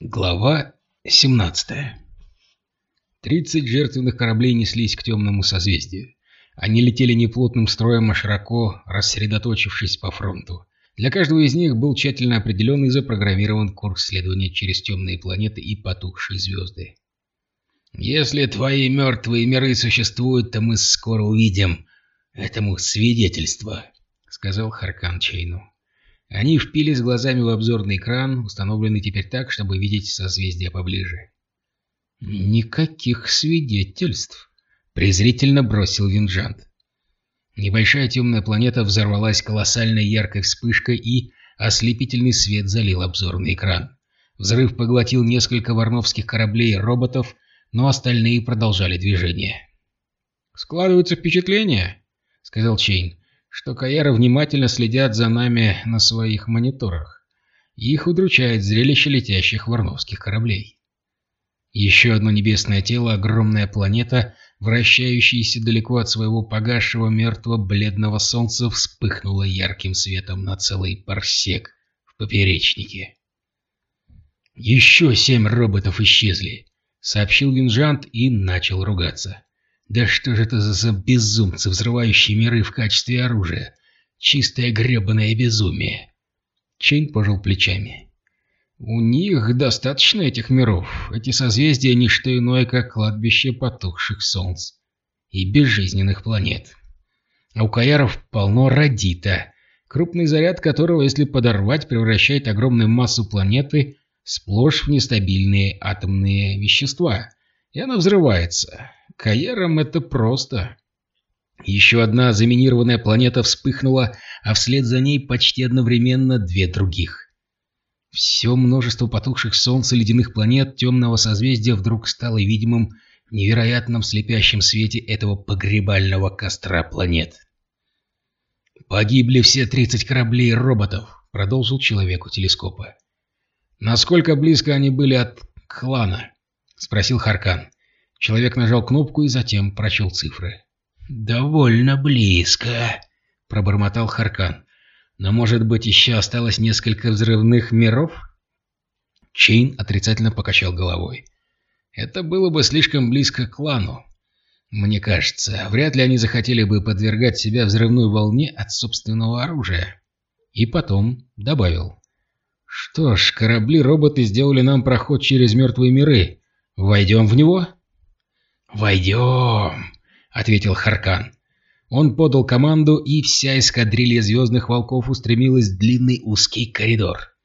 Глава 17 Тридцать жертвенных кораблей неслись к темному созвездию. Они летели не плотным строем, а широко рассредоточившись по фронту. Для каждого из них был тщательно определен и запрограммирован курс следования через темные планеты и потухшие звезды. «Если твои мертвые миры существуют, то мы скоро увидим этому свидетельство», — сказал Харкан Чейну. Они впились глазами в обзорный экран, установленный теперь так, чтобы видеть созвездия поближе. «Никаких свидетельств», — презрительно бросил Винджант. Небольшая темная планета взорвалась колоссальной яркой вспышкой и ослепительный свет залил обзорный экран. Взрыв поглотил несколько варновских кораблей и роботов, но остальные продолжали движение. «Складывается впечатление», — сказал Чейн, что Каяры внимательно следят за нами на своих мониторах. Их удручает зрелище летящих варновских кораблей. Еще одно небесное тело, огромная планета, вращающаяся далеко от своего погасшего мертвого бледного солнца, вспыхнула ярким светом на целый парсек в поперечнике. «Еще семь роботов исчезли», — сообщил Винжант и начал ругаться. Да что же это за безумцы, взрывающие миры в качестве оружия? Чистое гребаное безумие. Чейн пожал плечами. У них достаточно этих миров. Эти созвездия не что иное, как кладбище потухших солнц и безжизненных планет. А у Каяров полно радита, крупный заряд которого, если подорвать, превращает огромную массу планеты сплошь в нестабильные атомные вещества, и она взрывается. Каерам это просто. Еще одна заминированная планета вспыхнула, а вслед за ней почти одновременно две других. Все множество потухших солнца ледяных планет темного созвездия вдруг стало видимым в невероятном слепящем свете этого погребального костра планет. «Погибли все 30 кораблей и роботов», — продолжил человек у телескопа. «Насколько близко они были от клана?» — спросил Харкан. Человек нажал кнопку и затем прочел цифры. «Довольно близко», — пробормотал Харкан. «Но, может быть, еще осталось несколько взрывных миров?» Чейн отрицательно покачал головой. «Это было бы слишком близко к клану. Мне кажется, вряд ли они захотели бы подвергать себя взрывной волне от собственного оружия». И потом добавил. «Что ж, корабли-роботы сделали нам проход через мертвые миры. Войдем в него?» «Войдем!» — ответил Харкан. Он подал команду, и вся эскадрилья Звездных Волков устремилась в длинный узкий коридор.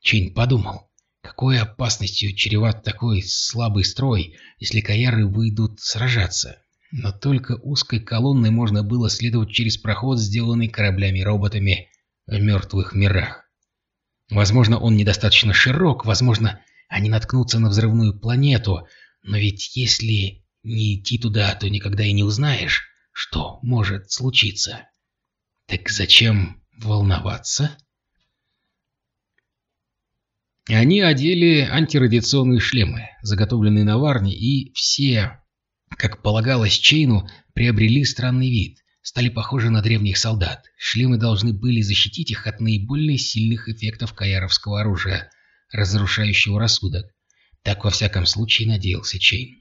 Чинь подумал, какой опасностью чреват такой слабый строй, если каяры выйдут сражаться. Но только узкой колонной можно было следовать через проход, сделанный кораблями-роботами в мертвых мирах. Возможно, он недостаточно широк, возможно, они наткнутся на взрывную планету, но ведь если не идти туда, то никогда и не узнаешь, что может случиться. Так зачем волноваться? Они одели антирадиационные шлемы, заготовленные на Варне, и все, как полагалось Чейну, приобрели странный вид, стали похожи на древних солдат. Шлемы должны были защитить их от наиболее сильных эффектов каяровского оружия, разрушающего рассудок. Так, во всяком случае, надеялся Чейн.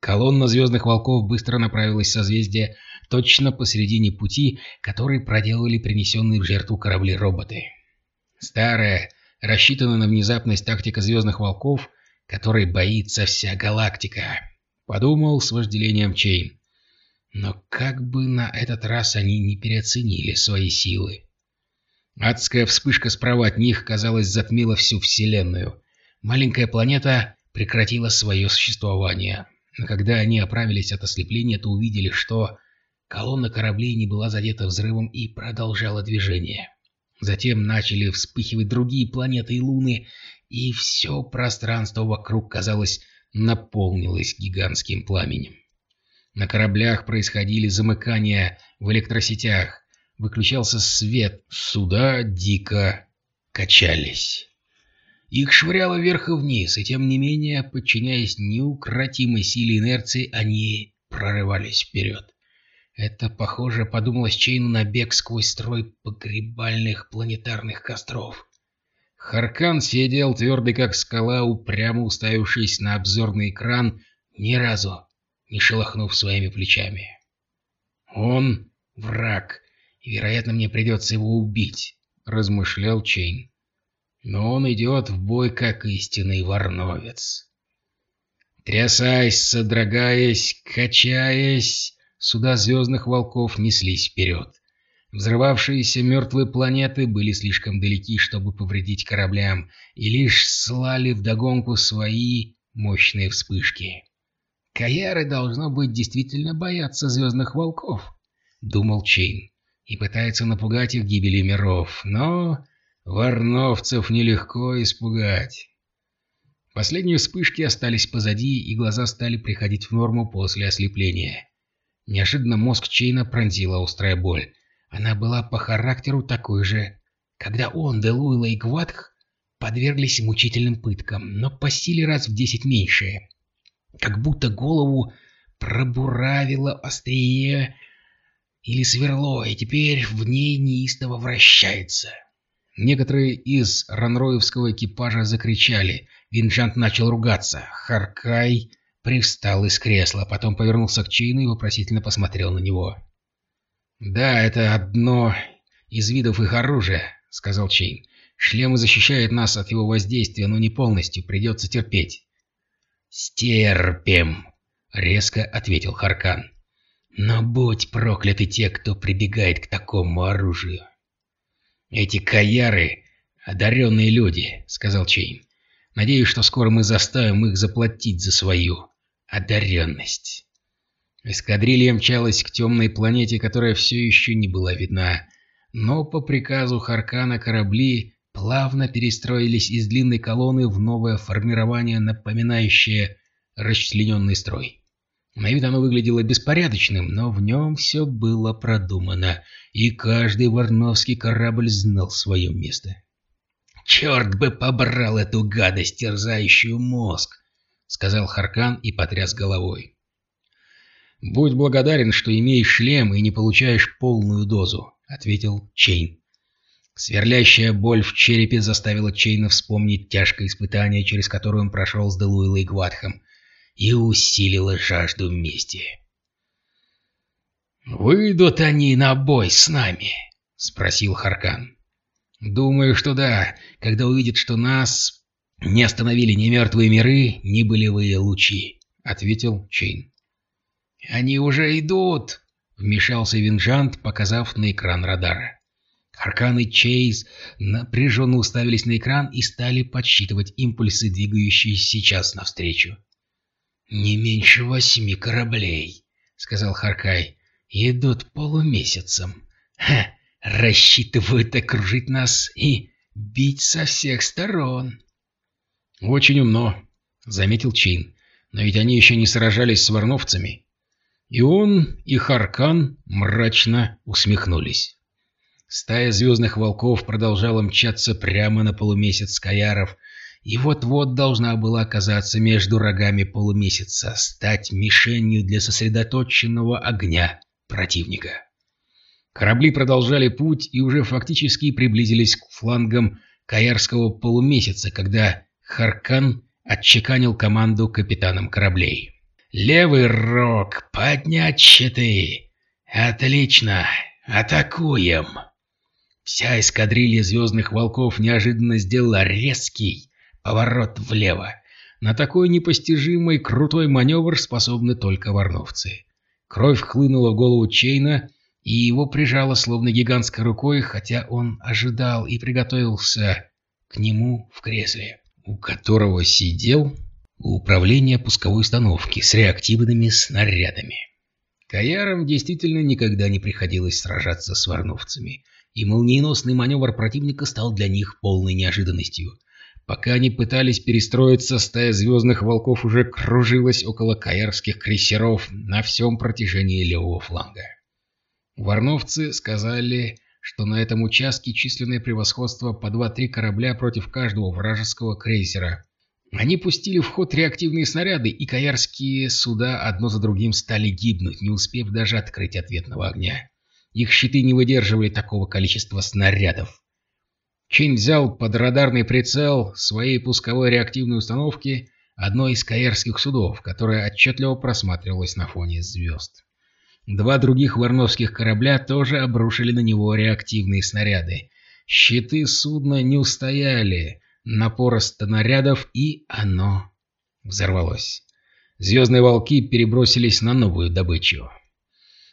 Колонна звездных волков быстро направилась в созвездие точно посередине пути, который проделали принесенные в жертву корабли-роботы. Старая, рассчитанная на внезапность тактика звездных волков, которой боится вся галактика, подумал с вожделением Чейн. Но как бы на этот раз они не переоценили свои силы. Адская вспышка справа от них, казалось, затмила всю Вселенную. Маленькая планета прекратила свое существование. Но когда они оправились от ослепления, то увидели, что колонна кораблей не была задета взрывом и продолжала движение. Затем начали вспыхивать другие планеты и луны, и все пространство вокруг, казалось, наполнилось гигантским пламенем. На кораблях происходили замыкания в электросетях, выключался свет, суда дико качались. Их швыряло вверх и вниз, и тем не менее, подчиняясь неукротимой силе инерции, они прорывались вперед. Это, похоже, подумалось Чейну на бег сквозь строй погребальных планетарных костров. Харкан сидел твердый как скала, упрямо уставившись на обзорный экран, ни разу не шелохнув своими плечами. «Он враг, и, вероятно, мне придется его убить», — размышлял Чейн. «Но он идет в бой, как истинный варновец». Трясаясь, содрогаясь, качаясь, суда звездных волков неслись вперед. Взрывавшиеся мертвые планеты были слишком далеки, чтобы повредить кораблям, и лишь слали вдогонку свои мощные вспышки. «Каяры, должно быть, действительно боятся звездных волков», — думал Чейн, — «и пытается напугать их гибели миров, но варновцев нелегко испугать». Последние вспышки остались позади, и глаза стали приходить в норму после ослепления. Неожиданно мозг Чейна пронзила острая боль. Она была по характеру такой же, когда он, Делуйла и Гватх подверглись мучительным пыткам, но по силе раз в десять меньше. Как будто голову пробуравило острие или сверло, и теперь в ней неистово вращается. Некоторые из ранроевского экипажа закричали. Винджант начал ругаться. Харкай привстал из кресла, потом повернулся к Чейну и вопросительно посмотрел на него. «Да, это одно из видов их оружия», — сказал Чейн. «Шлемы защищают нас от его воздействия, но не полностью, придется терпеть». «Стерпим», — резко ответил Харкан. «Но будь прокляты те, кто прибегает к такому оружию». «Эти каяры — одаренные люди», — сказал Чейн. «Надеюсь, что скоро мы заставим их заплатить за свою одаренность». Эскадрилья мчалась к темной планете, которая все еще не была видна. Но по приказу Харкана корабли плавно перестроились из длинной колонны в новое формирование, напоминающее расчлененный строй. На вид оно выглядело беспорядочным, но в нем все было продумано, и каждый варновский корабль знал свое место. «Черт бы побрал эту гадость, терзающую мозг!» — сказал Харкан и потряс головой. «Будь благодарен, что имеешь шлем и не получаешь полную дозу», — ответил Чейн. Сверлящая боль в черепе заставила Чейна вспомнить тяжкое испытание, через которое он прошел с Делуилой и Гватхом, и усилила жажду мести. «Выйдут они на бой с нами?» — спросил Харкан. «Думаю, что да, когда увидят, что нас не остановили ни мертвые миры, ни болевые лучи», — ответил Чейн. «Они уже идут!» — вмешался Винжант, показав на экран радара. Харкан и Чейз напряженно уставились на экран и стали подсчитывать импульсы, двигающиеся сейчас навстречу. «Не меньше восьми кораблей», — сказал Харкай. «Идут полумесяцем. Ха, рассчитывают окружить нас и бить со всех сторон». «Очень умно», — заметил Чин. «Но ведь они еще не сражались с варновцами». И он, и Харкан мрачно усмехнулись. Стая звездных волков продолжала мчаться прямо на полумесяц Каяров, и вот-вот должна была оказаться между рогами полумесяца, стать мишенью для сосредоточенного огня противника. Корабли продолжали путь и уже фактически приблизились к флангам Каярского полумесяца, когда Харкан отчеканил команду капитанам кораблей. Левый рог, поднять щиты. Отлично, атакуем. Вся эскадрилья звездных волков неожиданно сделала резкий поворот влево. На такой непостижимый крутой маневр способны только варновцы. Кровь хлынула в голову Чейна, и его прижало словно гигантской рукой, хотя он ожидал и приготовился к нему в кресле, у которого сидел управления пусковой установки с реактивными снарядами. Каярам действительно никогда не приходилось сражаться с варновцами, и молниеносный маневр противника стал для них полной неожиданностью. Пока они пытались перестроиться, стая звездных волков уже кружилась около каярских крейсеров на всем протяжении левого фланга. Варновцы сказали, что на этом участке численное превосходство по 2-3 корабля против каждого вражеского крейсера – они пустили в ход реактивные снаряды, и каярские суда одно за другим стали гибнуть, не успев даже открыть ответного огня. Их щиты не выдерживали такого количества снарядов. Чин взял под радарный прицел своей пусковой реактивной установки одной из каэрских судов, которая отчетливо просматривалась на фоне звезд. Два других варновских корабля тоже обрушили на него реактивные снаряды. Щиты судна не устояли напора снарядов, и оно взорвалось. Звездные волки перебросились на новую добычу.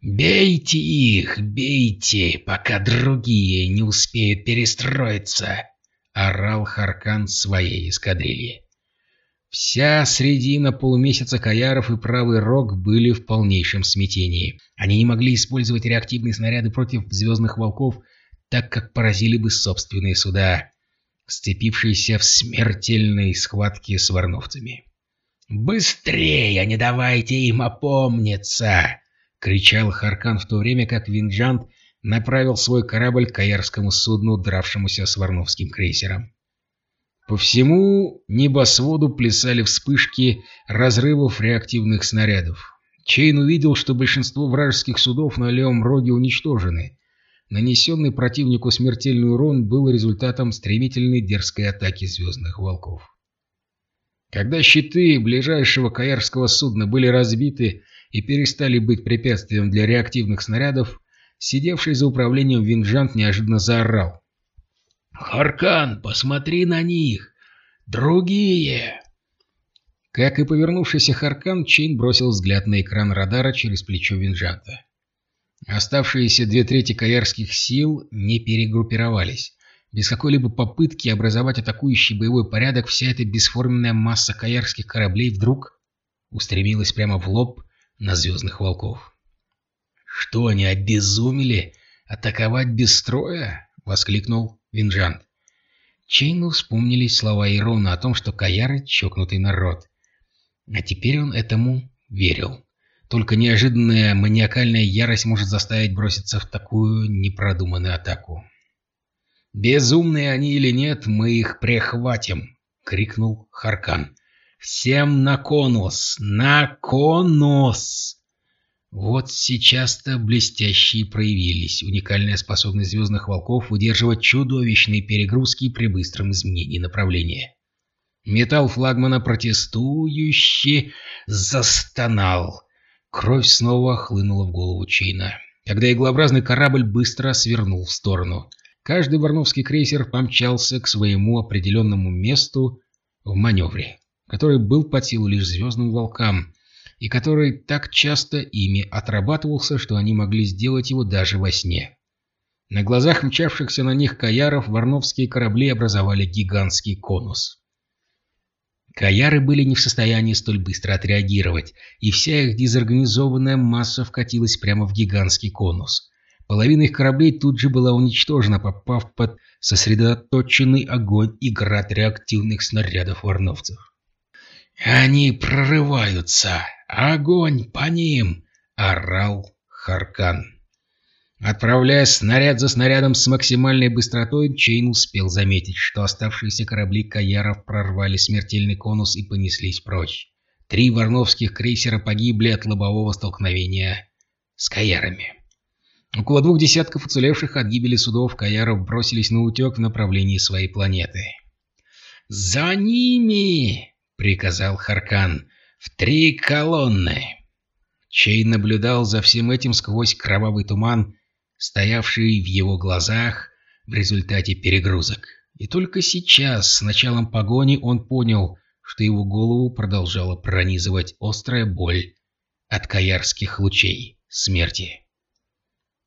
«Бейте их, бейте, пока другие не успеют перестроиться!» — орал Харкан своей эскадрильи. Вся средина полумесяца Каяров и правый рог были в полнейшем смятении. Они не могли использовать реактивные снаряды против звездных волков, так как поразили бы собственные суда, сцепившиеся в смертельной схватке с варновцами. «Быстрее, не давайте им опомниться!» — кричал Харкан в то время, как Винджант направил свой корабль к каярскому судну, дравшемуся с варновским крейсером. По всему небосводу плясали вспышки разрывов реактивных снарядов. Чейн увидел, что большинство вражеских судов на левом роге уничтожены. Нанесенный противнику смертельный урон был результатом стремительной дерзкой атаки звездных волков. Когда щиты ближайшего каярского судна были разбиты и перестали быть препятствием для реактивных снарядов, сидевший за управлением Винджант неожиданно заорал. «Харкан, посмотри на них! Другие!» Как и повернувшийся Харкан, Чейн бросил взгляд на экран радара через плечо Винджанта. Оставшиеся две трети каярских сил не перегруппировались. Без какой-либо попытки образовать атакующий боевой порядок, вся эта бесформенная масса каярских кораблей вдруг устремилась прямо в лоб на звездных волков. «Что они, обезумели? Атаковать без строя?» — воскликнул Винджант. Чейну вспомнились слова Ирона о том, что Каяры — чокнутый народ. А теперь он этому верил. Только неожиданная маниакальная ярость может заставить броситься в такую непродуманную атаку. «Безумные они или нет, мы их прихватим!» — крикнул Харкан. «Всем на конус! На конус!» Вот сейчас-то блестящие проявились. Уникальная способность звездных волков выдерживать чудовищные перегрузки при быстром изменении направления. Металл флагмана протестующе застонал. Кровь снова хлынула в голову Чейна, когда иглообразный корабль быстро свернул в сторону. Каждый варновский крейсер помчался к своему определенному месту в маневре, который был под силу лишь звездным волкам, и который так часто ими отрабатывался, что они могли сделать его даже во сне. На глазах мчавшихся на них каяров варновские корабли образовали гигантский конус. Каяры были не в состоянии столь быстро отреагировать, и вся их дезорганизованная масса вкатилась прямо в гигантский конус. Половина их кораблей тут же была уничтожена, попав под сосредоточенный огонь и град реактивных снарядов варновцев. «Они прорываются! Огонь по ним!» — орал Харкан. Отправляя снаряд за снарядом с максимальной быстротой, Чейн успел заметить, что оставшиеся корабли Каяров прорвали смертельный конус и понеслись прочь. Три варновских крейсера погибли от лобового столкновения с Каярами. Около двух десятков уцелевших от гибели судов Каяров бросились на утек в направлении своей планеты. «За ними!» — приказал Харкан. «В три колонны!» Чей наблюдал за всем этим сквозь кровавый туман, стоявший в его глазах в результате перегрузок. И только сейчас, с началом погони, он понял, что его голову продолжала пронизывать острая боль от каярских лучей смерти.